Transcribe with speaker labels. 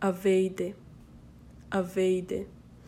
Speaker 1: Aveide, Aveide.